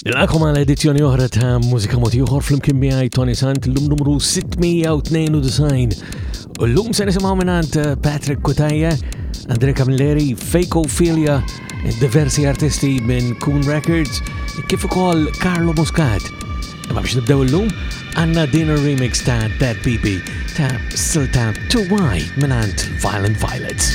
Nilqakom għal edizzjoni oħra ta' Mużika Moti Uħor fl-imkien miegħi Tony Sant l-lum numru 692. U l-lum se nisimgħu minant eh, Patrick Kutajja, Andre Camilleri, Fake Ophelia, diversi artisti minn Coon Records, kif ukoll Carlo Muscat. Imma biex nibdew illum, għanna din remix ta' Dead BB ta' silta 2Y minant Violent Violets.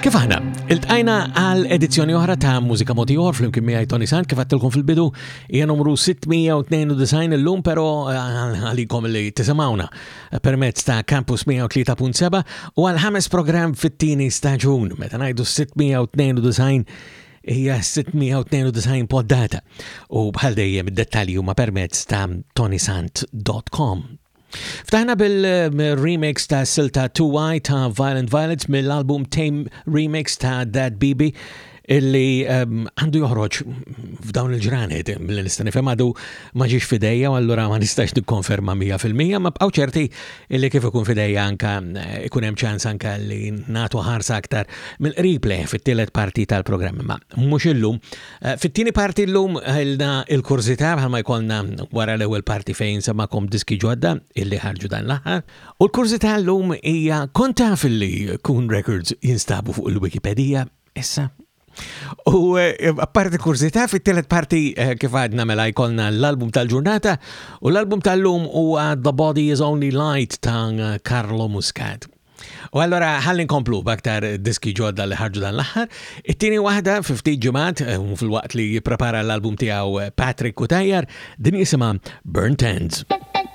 Kif aħna, il-tqajna għal edizzjoni oħra ta' Mużika Motiħor fl-imkien miegħi Tony Sant kif għattilkom fil-bidu hija numru 692 illum però eh, għalikom li tisimgħuna permezz ta' Campus 103.7 u għal ħames programm fit-tieni staġun meta ngħidu 692 hija 692 poddata u bħal dejjem id-dettalji huma permezz ta' tonisant.com. Ftaħna bil-remix ta' silta 2Y ta' Violent Violence mill-album Tame Remix ta' Dad Bibi illi ehm, għandu joħroġ f'dawn il-ġranet li nista' nifhem għadu ma ġiex fidejja u allura ma nistax nikkonferma 100% ma bqgħu ċerti illi kif ikun fidejja anka eh, ikun hemm ċans anka li nagħtu ħarsa aktar mill-qrib leh fit-tielet parti tal-programm ma mhux illum. Eh, fit-tieni parti llum ħilna il-kurżità bħalma jkollna wara l-ewwel parti fejn samakom diski ġodda illi ħarġu dan l-aħħar. U l-kurżità llum hija konta fil-li kun records jinstabu fuq il-Wikipedia Issa, U eh, apparti kurzita, fit-telet parti eh, kif għadna mela jkollna l-album tal-ġurnata u l-album tal-lum u The Body is Only Light ta' Carlo Muscat. U allora ħalli nkomplu baktar diski ġodda li ħarġu dan l-aħħar. It-tieni waħda fi ftit ġimgħat eh, fil-waqt li jipprepara l-album tiegħu Patrick Kutajjar din jisimha Burnt Ends.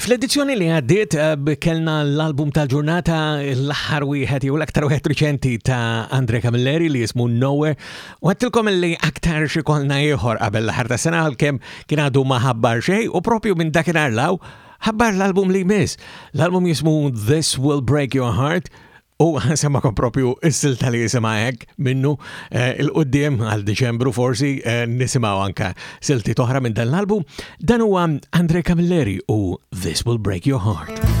Fl-edizzjoni li għaddiet eh, kellna l-album tal-ġurnata l-aħħar wieħed jew l-aktar wieħed riċenti ta' Andre Camilleri li jismu Nowhere. U għattilkom li aktar xi kolna ieħor qabel l-aħħar ta' sena għalkemm kien għadu ma ħabbar xejn u propju minn dakinhar law ħabbar l-album li jmiss. L-album jismu This Will Break Your Heart U semmakom propju s-silta li jisima hekk minnu eh, il-qoddim għal Deċembru forsi eh, nisimaw anka silti toħra minn dan l-album. Dan huwa Andre Camilleri u This Will Break Your Heart.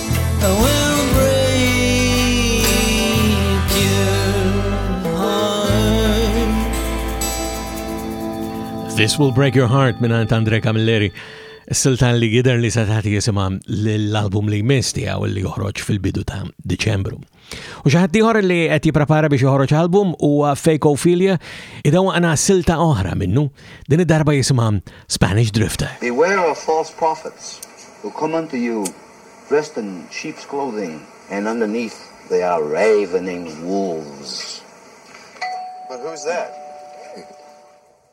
This Will Break Your Heart minn għant Andre Camilleri. Silta li gider li satati jisima l-album li jmiss tiegħu li joħroġ fil-bidu ta' Deċembru. U xi ħadd ieħor li qed jipprepara biex joħroġ album huwa Fake Ophelia, idewwaqna silta oħra minnu, din id-darba jisimha Spanish Drifter. Beware of false prophets who come unto you dressed in sheep's clothing and underneath they are ravening wolves. But who's that?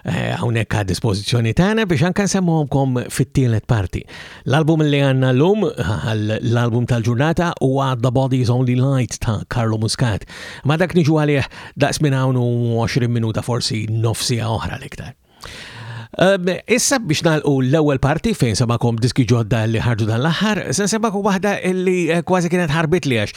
Eh, hawnhekk għad dispożizzjoni tagħna biex anke nsemmuhomkom fit-tielet parti. L-album li għandna llum, l-album tal-ġurnata huwa The Body's Only Light ta' Carlo Muscat. Ma dak niġu għalih daqs minn hawn 20 minuta forsi nofsija oħra l-iktar. Ehm, issa biex nalqu l-ewwel parti fejn semakom diski ġodda li ħarġu dan l-aħħar, se semakom waħda li eh, kważi kienet ħarbit li għax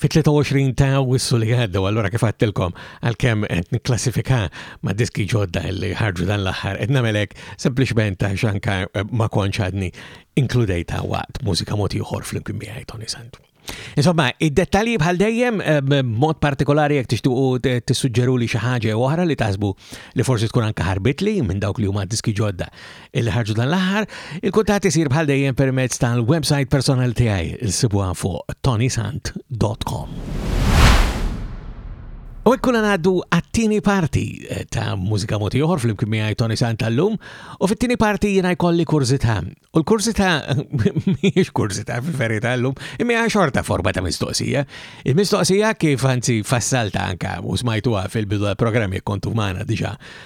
Fit-23 ta' wissu li għaddew, allura kif għattilkom, għal-kem qed nikklassifika ma' diski ġodda li ħarġu dan l-aħħar, qed namelek sempliċement ta' xanka eh, ma konċ għadni inkludejta waqt mużika mod ieħor flimkien miegħi Tony Santu. Insomma, id-dettalji bħal dejjem, eh, mod partikolari jek tixtuqu tissuġġeru li xi ħaġa oħra li tasbu li forsi tkun anke ħarbitli minn dawk li huma diski ġodda illi ħarġu dan l-aħħar, il-kuntatt isir bħal dejjem permezz tal-website personali tiegħi issibuha fuq tonysant.com. U ekkuna għaddu għattini parti eh, ta' mużika moti oħor fl-imkien miegħi Tony Sant tal-lum, u fit-tieni parti jiena jkolli kurzita. U l-kurzita mhijiex kurzita fil-verità llum, imma xorta forma ta' mistoqsija. Il-mistoqsija kif anzi fassalta anka u smajtuha fil-bidu tal-programm jekk kontu magħna diġà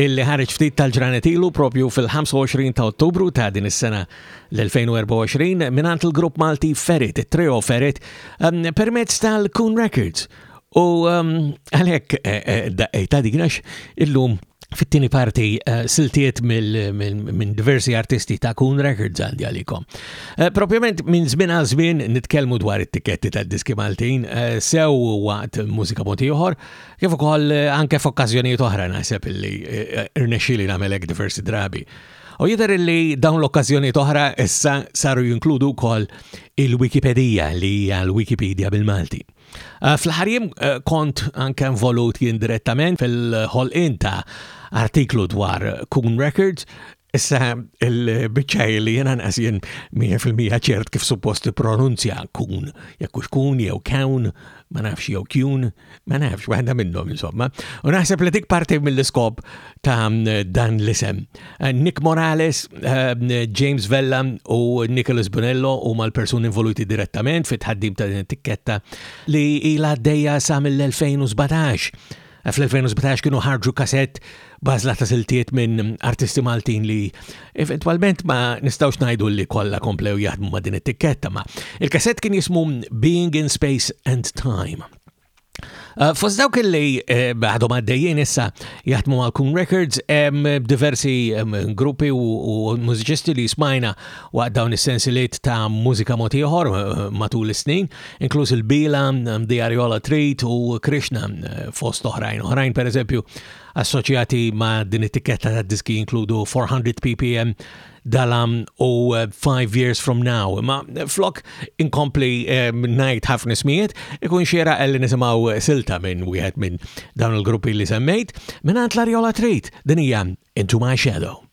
illi ħareġ ftit tal-ġranet ilu propju fil-25 ta' Ottubru ta' din is-sena l-2024 mingħand il-grupp Malti Ferit, it-trio Ferit, um, permezz tal-Kun Records. U um, għalhekk eh, eh, daqqej ta' dinax illum fit-tieni parti eh, siltiet minn diversi artisti ta' Kun Records għandi għalikom. Eh, propjament minn żmien għal żmien nitkellmu dwar it-tiketti tad-diski Maltin eh, sew waqt mużika moti oħor, Kif ukoll anke f'okkażjonijiet oħra naħseb illi rnexxieli nagħmel hekk diversi drabi. U jidher li dawn l-okkażjonijiet oħra issa saru jinkludu wkoll il-Wikipedija li hija l-Wikipedia bil-Malti. Eh, Fl-ħarjem eh, kont anke involut jien direttament fil-ħolqien ta' artiklu dwar Kun Records Issa, il-bicċa li jena nqasjen 100% ċert kif suppost pronunzja kun, jekk kun jew kawn, ma nafx jew kjun, ma nafx waħda minnhom insomma. U naħseb li dik parti mill-iskop ta' dan l-isem. Eh, Nick Morales, eh, James Vella u Nicholas Bonello u mal-persuni involuti direttament fit ħaddim ta' din it-tikketta li ila dejja sa mill-2017 Fl-2017 kienu ħarġu kasett bażla ta' siltiet minn artisti Maltin li eventwalment ma nistawx ngħidu li kollha komplew jaħdmu ma' din it-tikketta, ma il-kasett kien jismu Being in Space and Time. Uh, Fost dawk li eh, għadhom għaddejjien issa jaħdmu għal Kun Records hemm diversi gruppi u mużiċisti li smajna Waqt dawn is-sensiliet ta' mużika mod ieħor matul is-snin, inkluż il-Bila, The Ariola Treat u Krishna fost oħrajn. Oħrajn pereżempju assoċjati ma' din it-tikketta ta' diski inkludu 400 ppm, dalam u uh, Five Years From Now. Ma flok inkompli eh, najt ħafna smijiet, ikun xiera għalli nisimaw silta minn wieħed minn dawn il-gruppi li semmejt, minn għant l-Arjola Trit, din hija Into My Shadow.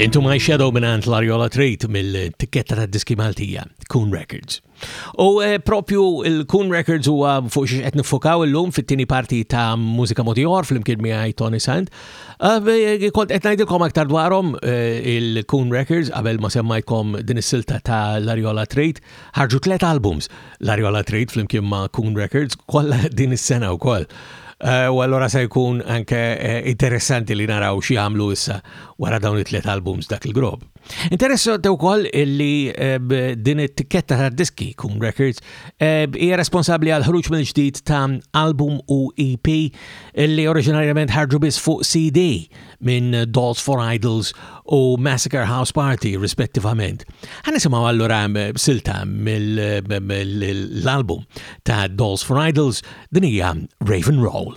Into My Shadow minant l-Arjola Trait mill-tikketta ta' diski Maltija, Coon Records. U eh, propju il-Coon Records huwa fuq xiex qed nifokaw illum fit-tieni parti ta' mużika modijor fl-imkien miegħi Tony Sand. Ah, eh, kont qed ngħidilkom aktar dwarhom eh, il-Coon Records qabel ma semmajtkom din is-silta ta' l-Arjola Trait ħarġu tliet albums L-Ariola Trade flimkien ma' Kun Records kollha din is-sena wkoll. Eh, u allora se jkun anke eh, interessanti li naraw xi għamlu issa wara dawn it-tliet albums dak il-grob. Interessanti wkoll li eh, din it-tikketta ta' diski Kun Records hija responsabbli għal ħruġ minn ġdid ta' album u EP li oriġinarjament ħarġu biss fuq CD minn Dolls for Idols u Massacre House Party rispettivament. Ħa nisimgħu allura silta mill-album ta' Dolls for Idols din hija Raven Roll.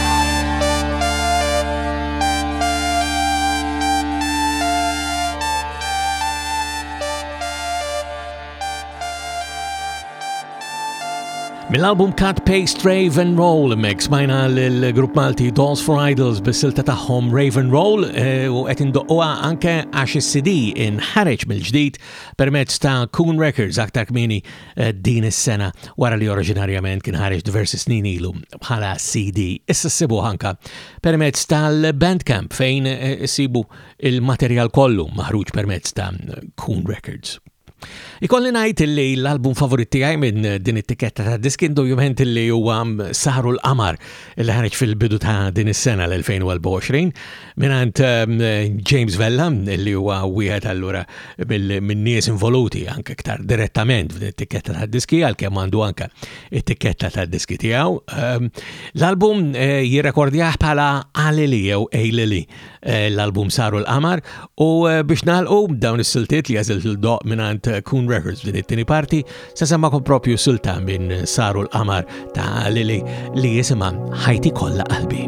Mill-album Cut Paste Raven Roll mek smajna l-grupp Malti Dolls for Idols bis-silta tagħhom Raven Roll eh, u qed indoqquha anke għax is-CD inħareġ mill-ġdid permezz ta' Coon Records aktar kmini Eh, din is-sena wara li oriġinarjament kien ħareġ diversi snin ilu bħala CD. Issa sibu ħanka permezz tal-Bandcamp fejn eh, sibu il-materjal kollu maħruġ permezz ta' Coon Records. Ikolli najt li l-album favorit tiegħi minn din it-tiketta ta' disk indubjament li huwa saru l-qamar li ħareġ fil-bidu ta' din is-sena l-2024 mingħand ehm, James Vella li huwa wieħed allura min-nies involuti anke iktar direttament f'din it-tikketta ta' diski għalkemm għandu anke it-tikketta ta' diski tiegħu. Ehm, l-album eh, jirrekordjah bħala Alili jew Eilili Eh, l-album Saru l-Qamar u eh, biex nalqu dawn is-siltiet li għażilt il-doq mingħand eh, Kun Records din it-tieni parti se semmakom propju silta minn Saru l-Qamar ta' Lili li jisimha Ħajti kollha qalbi.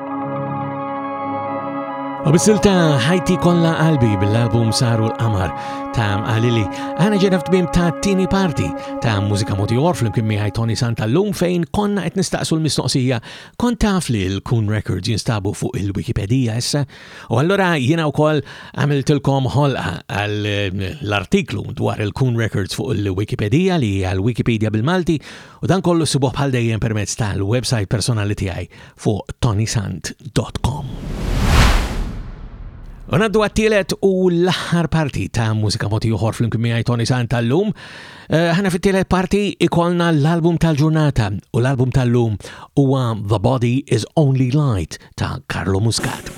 Bisilta ħajti kollha qalbi bil-album Saru l-Qamar ta' Għalili. Għana ġena f'tbim ta' tini parti ta' mużika moti or fl-imkien miħaj Tony Santa l-lum fejn konna qed nistaqsu l-mistoqsija kon taf li l-Kun Records jinstabu fuq il-Wikipedia issa u allora jiena wkoll għamiltilkom ħolqa għal l-artiklu dwar il-Kun Records fuq il-Wikipedia li għal Wikipedia bil-Malti u dan kollu subuħ bħal dejjem permezz tal-website personali tiegħi fuq tonysant dot com. Unaddu għattilet u l-aħħar parti ta' mużika moti uħor fl-imkien miegħi Tony Sant tal-lum. Eh, ħana fit-tielet parti ikolna l-album tal-ġurnata u l-album tal-lum huwa The Body is Only Light ta' Carlo Muscat.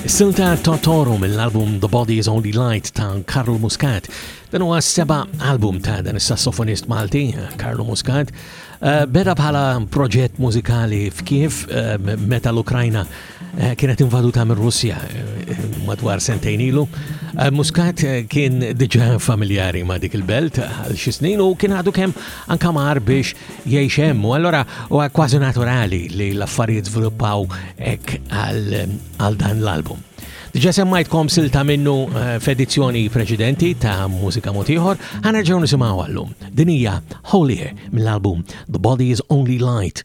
Is-silta Totoro mill-album The Body Is Only Light ta' Karl Muscat. Dan huwa s-seba' album ta' dan is-sassofonist Malti, Karl Muscat. Eh, beda bħala proġett mużikali f'Kiev eh, meta l-Ukrajna eh, kienet invaduta minn Russja madwar sentejn ilu. Muscat kien diġà familjari ma' dik il-belt għal xi snin u kien għadu kemm anke mar biex jgħix hemm u allura huwa kważi naturali li l-affarijiet żviluppaw hekk għal dan l-album. Diġa semmajtkom silta minnu eh, f'edizzjoni preċedenti ta' mużika motiħor, ħanerġaw nisimaw għallum. Dinija Holier mill-album The Body is Only Light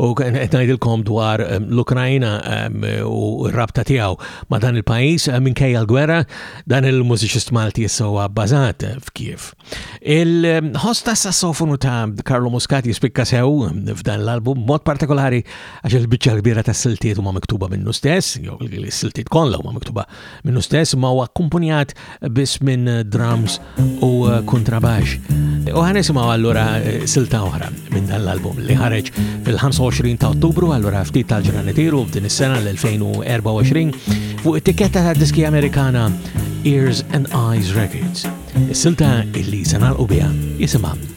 U qed ngħidilkom dwar ehm, l-Ukrajna ehm, u r-rabta tiegħu ma' dan il-pajjiż ehm, minkejja l-gwerra, dan il-mużiċist Malti jissowa bbażat f'Kiev. Il-ħoss ta' sassofonu ta' Karlo Muscat jispikka sew f'dan l-album mod partikolari għax il-biċċa kbira ta' siltiet huma miktuba minnu stess, jew il-siltiet kollha huma miktuba Minnu stess ma huwa akkumpunjat biss minn drums u eh, kontrabax. U ħanisimgħu allura eh, silta oħra minn dan l-album li ħareġ fil-25 ta' Ottubru allura ftit tal-ġranetiru f'din is-sena l-2024 fuq it-tiketta ta' diski Amerikana Ears and Eyes Records. Is-silta illi se nagħlqu biha jisimha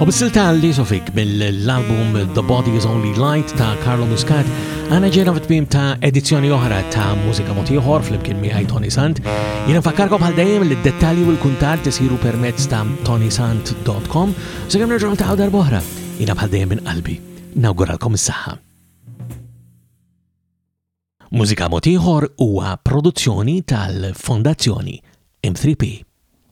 U bis-silta li sofik mill-album The Body is Only Light ta' Carlo Muscat, għana ġena fit-tmim ta' edizzjoni oħra ta' mużika motiħor fl-imkien miħaj Tony Sant. Jena fakkarkom bħal dajem li d-dettali u l-kuntat tisiru permezz ta' tonysant.com. Segħem nerġaw ta' għawdar boħra. Jena bħal dajem minn qalbi. Nawguralkom s-saħħa. Mużika motiħor huwa produzzjoni tal-Fondazzjoni M3P.